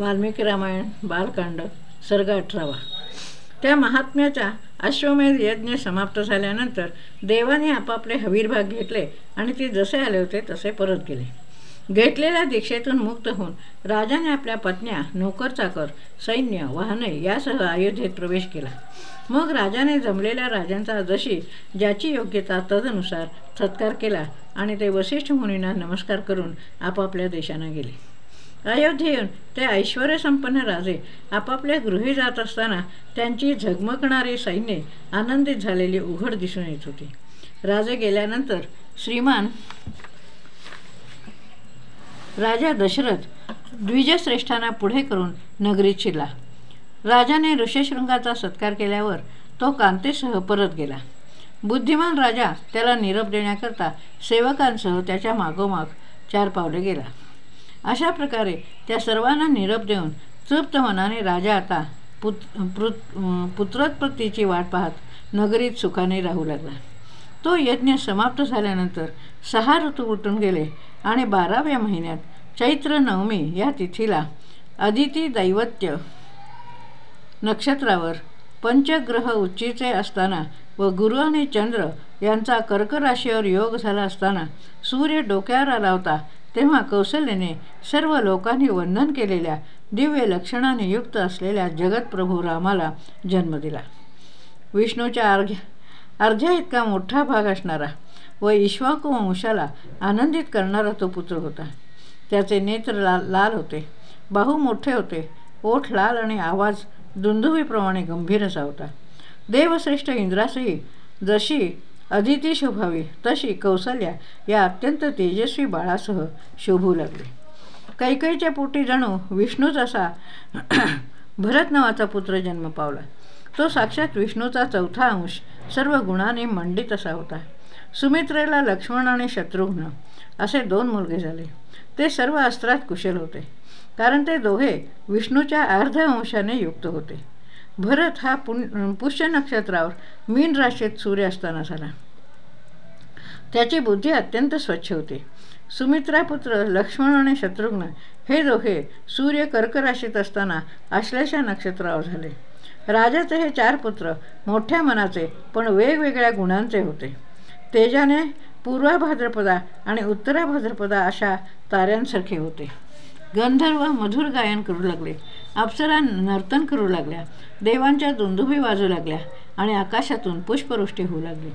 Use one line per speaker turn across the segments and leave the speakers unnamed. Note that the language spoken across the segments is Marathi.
वाल्मिकी रामायण बालकांड सर्ग अठरावा. त्या महात्म्याचा अश्वमेध यज्ञ समाप्त झाल्यानंतर देवाने आपापले हवीरभाग घेतले आणि ते जसे आले होते तसे परत गेले. घेतलेल्या दीक्षेतून मुक्त होऊन राजाने आपल्या पत्न्या नोकर चाकर सैन्य वाहने यासह अयोध्येत प्रवेश केला. मग राजाने जमलेल्या राजांचा जशी ज्याची योग्यता तदनुसार सत्कार केला आणि ते वसिष्ठ मुनींना नमस्कार करून आपापल्या देशांना गेले. अयोध्येहून ते ऐश्वर्यसंपन्न राजे आपापल्या गृही जात असताना त्यांची झगमगणारी सैन्य आनंदित झालेली उघड दिसून येत होती. राजे गेल्यानंतर श्रीमान राजा दशरथ द्विजश्रेष्ठांना पुढे करून नगरीत शिरला. राजाने ऋषशृंगाचा सत्कार केल्यावर तो कांतेसह परत गेला. बुद्धिमान राजा त्याला निरप देण्याकरता सेवकांसह त्याच्या मागोमाग चार पावले गेला. अशा प्रकारे त्या सर्वांना निरप देऊन तृप्त मनाने राजा आता पुत पृत पुत्रोत्पत्तीची वाट पाहत नगरीत सुखाने राहू लागला. तो यज्ञ समाप्त झाल्यानंतर सहा ऋतू उलटून गेले आणि बाराव्या महिन्यात चैत्र नवमी या तिथीला अदिती दैवत्य नक्षत्रावर पंचग्रह उच्चीचे असताना व गुरु आणि चंद्र यांचा कर्क राशीवर योग झाला असताना सूर्य डोक्यावर आला होता तेव्हा कौशल्याने सर्व लोकांनी वंदन केलेल्या दिव्य लक्षणाने युक्त असलेल्या जगतप्रभू रामाला जन्म दिला. विष्णूच्या अर्घ्या अर्ध्या इतका मोठा भाग असणारा व ईश्वाकू वंशाला आनंदित करणारा तो पुत्र होता. त्याचे नेत्र लाल लाल होते बाहू मोठे होते ओठ लाल आणि आवाज दुंदुवीप्रमाणे गंभीर असा होता. देवश्रेष्ठ इंद्रासही जशी अदिती शोभावी तशी कौसल्या या अत्यंत तेजस्वी बाळासह शोभू लागले. कैकईच्या पोटी जणू विष्णूच असा भरत नावाचा पुत्र जन्म पावला. तो साक्षात विष्णूचा चौथा अंश सर्व गुणाने मंडित असा होता. सुमित्रेला लक्ष्मण आणि शत्रुघ्न असे दोन मुलगे झाले. ते सर्व अस्त्रात कुशल होते. कारण ते दोघे विष्णूच्या अर्ध अंशाने युक्त होते. भरत हा पुन पुष्य नक्षत्रावर मीन राशीत सूर्य असताना झाला. त्याची बुद्धी अत्यंत स्वच्छ होती. सुमित्रापुत्र लक्ष्मण आणि शत्रुघ्न हे दोघे सूर्य कर्क राशीत असताना आश्लेषा नक्षत्रावर झाले. राजाचे हे चार पुत्र मोठ्या मनाचे पण वेगवेगळ्या गुणांचे होते. तेजाने पूर्वा भाद्रपदा आणि उत्तरा भाद्रपदा अशा ताऱ्यांसारखे होते. गंधर्व मधुर गायन करू लागले. अप्सरा नर्तन करू लागल्या. देवांच्या दुंदुभी वाजू लागल्या आणि आकाशातून पुष्पवृष्टी होऊ लागली.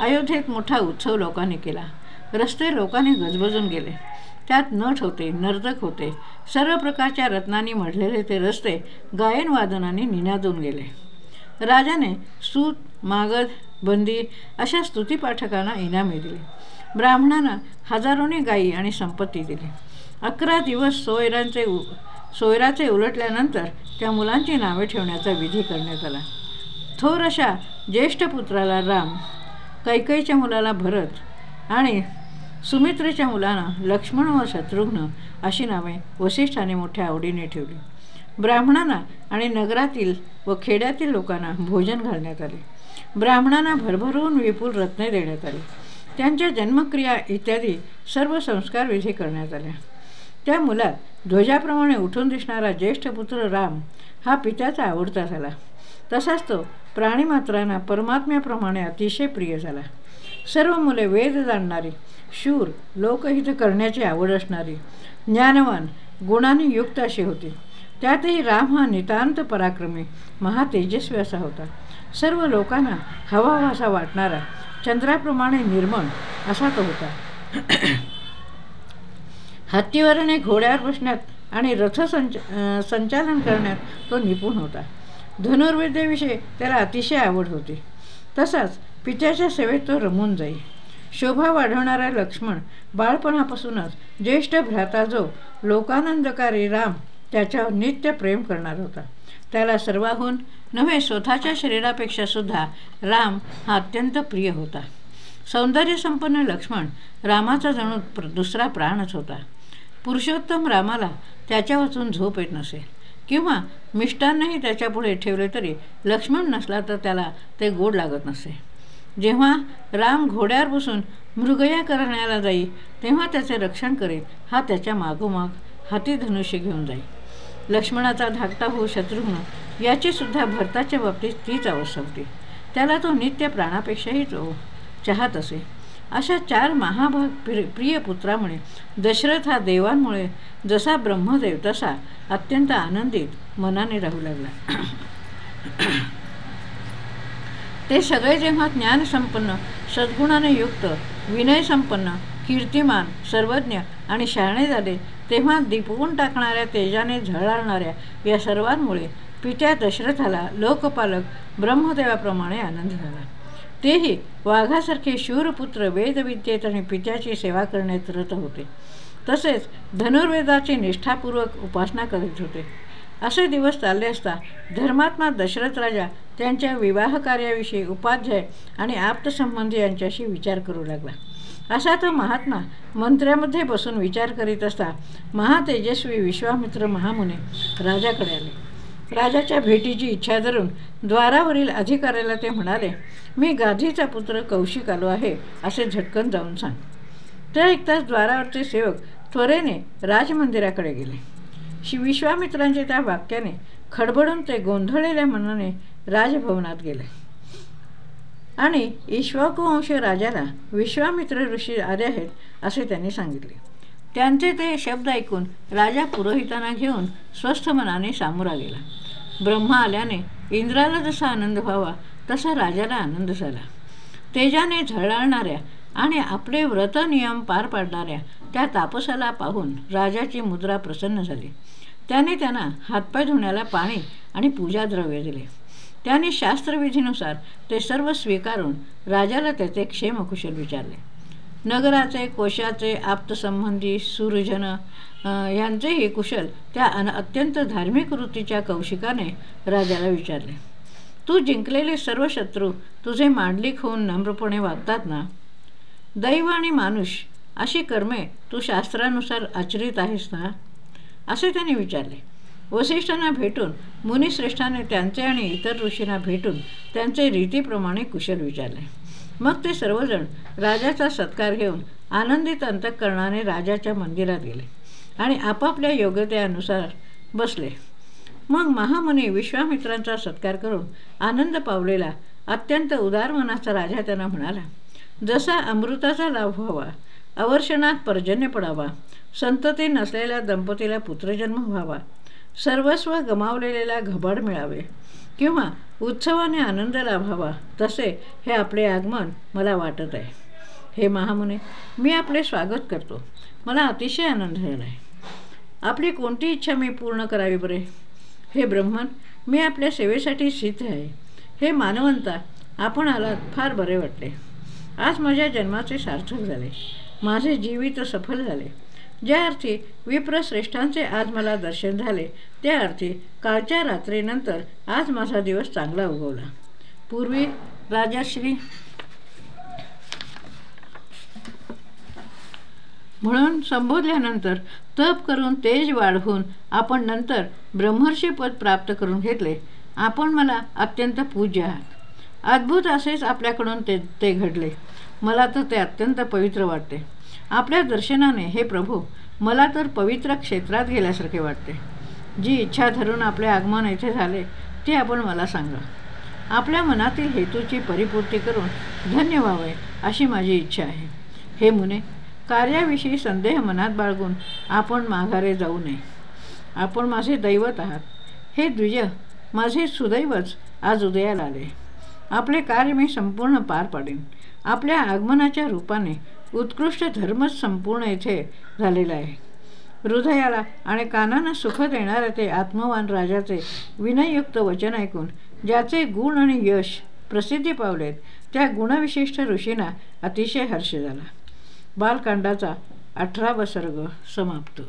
अयोध्येत मोठा उत्सव लोकांनी केला. रस्ते लोकांनी गजबजून गेले. त्यात नट होते नर्तक होते. सर्व प्रकारच्या रत्नांनी मढलेले ते रस्ते गायनवादनाने निनादून गेले. राजाने सूत मागध बंदी अशा स्तुतीपाठकांना इनामे दिली. ब्राह्मणांना हजारोनी गायी आणि संपत्ती दिली. अकरा दिवस सोयरांचे सोयराचे उलटल्यानंतर त्या मुलांची नावे ठेवण्याचा विधी करण्यात आला. थोर अशा ज्येष्ठ पुत्राला राम कैकईच्या मुलाला भरत आणि सुमित्रेच्या मुलांना लक्ष्मण व शत्रुघ्न अशी नावे वसिष्ठाने मोठ्या आवडीने ठेवली. ब्राह्मणांना आणि नगरातील व खेड्यातील लोकांना भोजन घालण्यात आले. ब्राह्मणांना भरभरून विपुल रत्ने देण्यात आली. त्यांच्या जन्मक्रिया इत्यादी सर्व संस्कार विधी करण्यात आल्या त्या मुलात ध्वजाप्रमाणे उठून दिसणारा ज्येष्ठ पुत्र राम हा पित्याचा आवडता झाला. तसाच तो प्राणीमात्रांना परमात्म्याप्रमाणे अतिशय प्रिय झाला. सर्व मुले वेद जाणणारी शूर लोकहित करण्याची आवड असणारी ज्ञानवान गुणांनी युक्त अशी होती. त्यातही राम हा नितांत पराक्रमी महातेजस्वी असा होता. सर्व लोकांना हवा असा वाटणारा चंद्राप्रमाणे निर्मळ असा तो होता. हत्तीवरणे घोड्यावर बसण्यात आणि रथसंच संचालन करण्यात तो निपुण होता. धनुर्विद्येविषयी त्याला अतिशय आवड होती. तसाच पित्याच्या सेवेत तो रमून जाई. शोभा वाढवणारा लक्ष्मण बाळपणापासूनच ज्येष्ठ भ्राता जो लोकानंदकारी राम त्याच्यावर नित्य प्रेम करणार होता. त्याला सर्वाहून नव्हे स्वतःच्या शरीरापेक्षा सुद्धा राम हा अत्यंत प्रिय होता. सौंदर्यसंपन्न लक्ष्मण रामाचा जणू प्र दुसरा प्राणच होता. पुरुषोत्तम रामाला त्याच्या वाचून झोप येत नसे. किंवा मिष्टान्नही त्याच्यापुढे ठेवले तरी लक्ष्मण नसला तर त्याला ते गोड लागत नसे. जेव्हा राम घोड्यावर बसून मृगया करण्याला जाई तेव्हा त्याचे रक्षण करेल हा त्याच्या मागोमाग हाती धनुष्य घेऊन जाई. लक्ष्मणाचा धाकटा होऊ शत्रुघ्न याचीसुद्धा भरताच्या बाबतीत तीच अवस्था होती. त्याला तो नित्य प्राणापेक्षाही तो चाहत असे. अशा चार महाभाग प्रिय पुत्रामुळे दशरथ हा देवांमुळे जसा ब्रह्मदेव तसा अत्यंत आनंदित मनाने राहू लागला. ते सगळे जेव्हा ज्ञानसंपन्न सद्गुणाने युक्त विनयसंपन्न कीर्तिमान सर्वज्ञ आणि शहाणे झाले तेव्हा दिपवून टाकणाऱ्या तेजाने झळाळणाऱ्या या सर्वांमुळे पित्या दशरथाला लोकपालक ब्रह्मदेवाप्रमाणे आनंद झाला. तेही वाघासारखे शूरपुत्र वेदविद्येत आणि पित्याची सेवा करण्यात रत होते. तसेच धनुर्वेदाची निष्ठापूर्वक उपासना करीत होते. असे दिवस चालले असता धर्मात्मा दशरथ राजा त्यांच्या विवाह कार्याविषयी उपाध्याय आणि आप्तसंबंधी यांच्याशी विचार करू लागला. असा तो महात्मा मंत्र्यामध्ये बसून विचार करीत असता महातेजस्वी विश्वामित्र महामुने राजाकडे आले. राजाच्या भेटीची इच्छा धरून द्वारावरील अधिकाऱ्याला ते म्हणाले मी गाधीचा पुत्र कौशिक आलो आहे असे झटकन जाऊन सांग. ते ऐकताच द्वारावरचे सेवक त्वरेने राजमंदिराकडे गेले. शि विश्वामित्रांचे त्या वाक्याने खडबडून ते गोंधळलेल्या मनाने राजभवनात गेले. आणि ईश्वकुवंश राजाला विश्वामित्र ऋषी आले आहेत असे त्यांनी सांगितले. त्यांचे ते शब्द ऐकून राजा पुरोहितांना घेऊन स्वस्थ मनाने सामोरा गेला. ब्रह्मा आल्याने इंद्राला जसा आनंद व्हावा तसा राजाला आनंद झाला. तेजाने झळाळणाऱ्या आणि आपले व्रत नियम पार पाडणाऱ्या त्या तापसाला पाहून राजाची मुद्रा प्रसन्न झाली. त्याने त्यांना हातपाय धुण्याला पाणी आणि पूजाद्रव्य दिले. त्याने शास्त्रविधीनुसार ते सर्व स्वीकारून राजाला त्याचे क्षेमकुशल विचारले. नगराचे कोशाचे आप्तसंबंधी सुरजन यांचेही कुशल त्या अन अत्यंत धार्मिक वृत्तीच्या कौशिकाने राजाला विचारले तू जिंकलेले सर्व शत्रू तुझे मांडलिक होऊन नम्रपणे वागतात ना? दैव आणि मानुष अशी कर्मे तू शास्त्रानुसार आचरित आहेस ना? असे त्याने विचारले. वसिष्ठांना भेटून मुनिश्रेष्ठाने त्यांचे आणि इतर ऋषींना भेटून त्यांचे रीतीप्रमाणे कुशल विचारले. मग ते सर्वजण राजाचा सत्कार घेऊन आनंदित अंतकरणाने राजाच्या मंदिरात गेले आणि आपापल्या योग्यतेनुसार बसले. मग महामुनी विश्वामित्रांचा सत्कार करून आनंद पावलेला अत्यंत उदार मनाचा राजा त्यांना म्हणाला जसा अमृताचा लाभ व्हावा अवर्षणात पर्जन्य पडावा संतती नसलेल्या दंपतीला पुत्रजन्म व्हावा सर्वस्व गमावलेलेला घबाड मिळावे. किंवा उत्सवाने आनंद लाभावा तसे हे आपले आगमन मला वाटत आहे. हे महामुने मी आपले स्वागत करतो. मला अतिशय आनंद झाला आहे आपली कोणती इच्छा मी पूर्ण करावी बरे? हे ब्रह्मन मी आपल्या सेवेसाठी सिद्ध आहे. हे मानवंता आपण आलात फार बरे वाटले. आज माझ्या जन्माचे सार्थक झाले. माझे जीवित सफल झाले. ज्या अर्थी विप्रश्रेष्ठांचे आज मला दर्शन झाले त्या अर्थी कालच्या रात्रीनंतर आज माझा दिवस चांगला उगवला. पूर्वी राजाश्री म्हणून संबोधल्यानंतर तप करून तेज वाढवून आपण नंतर ब्रह्मर्षी पद प्राप्त करून घेतले. आपण मला अत्यंत पूज्य आहात. अद्भुत असेच आपल्याकडून ते ते घडले. मला तर ते अत्यंत पवित्र वाटते. आपल्या दर्शनाने हे प्रभू मला तर पवित्र क्षेत्रात गेल्यासारखे वाटते. जी इच्छा धरून आपले आगमन येथे झाले ते आपण मला सांगा. आपल्या मनातील हेतूची परिपूर्ती करून धन्य व्हावे अशी माझी इच्छा आहे. हे मुने कार्याविषयी संदेह मनात बाळगून आपण माघारे जाऊ नये. आपण माझे दैवत आहात. हे द्विज माझे सुदैवच आज उदयाला आले. आपले कार्य मी संपूर्ण पार पाडेन. आपल्या आगमनाच्या रूपाने उत्कृष्ट धर्मच संपूर्ण येथे झालेला आहे. हृदयाला आणि कानांना सुख देणारे ते आत्मवान राजाचे विनयुक्त वचन ऐकून ज्याचे गुण आणि यश प्रसिद्धी पावलेत त्या गुणविशिष्ट ऋषींना अतिशय हर्ष झाला. बालकांडाचा अठरावा सर्ग समाप्त.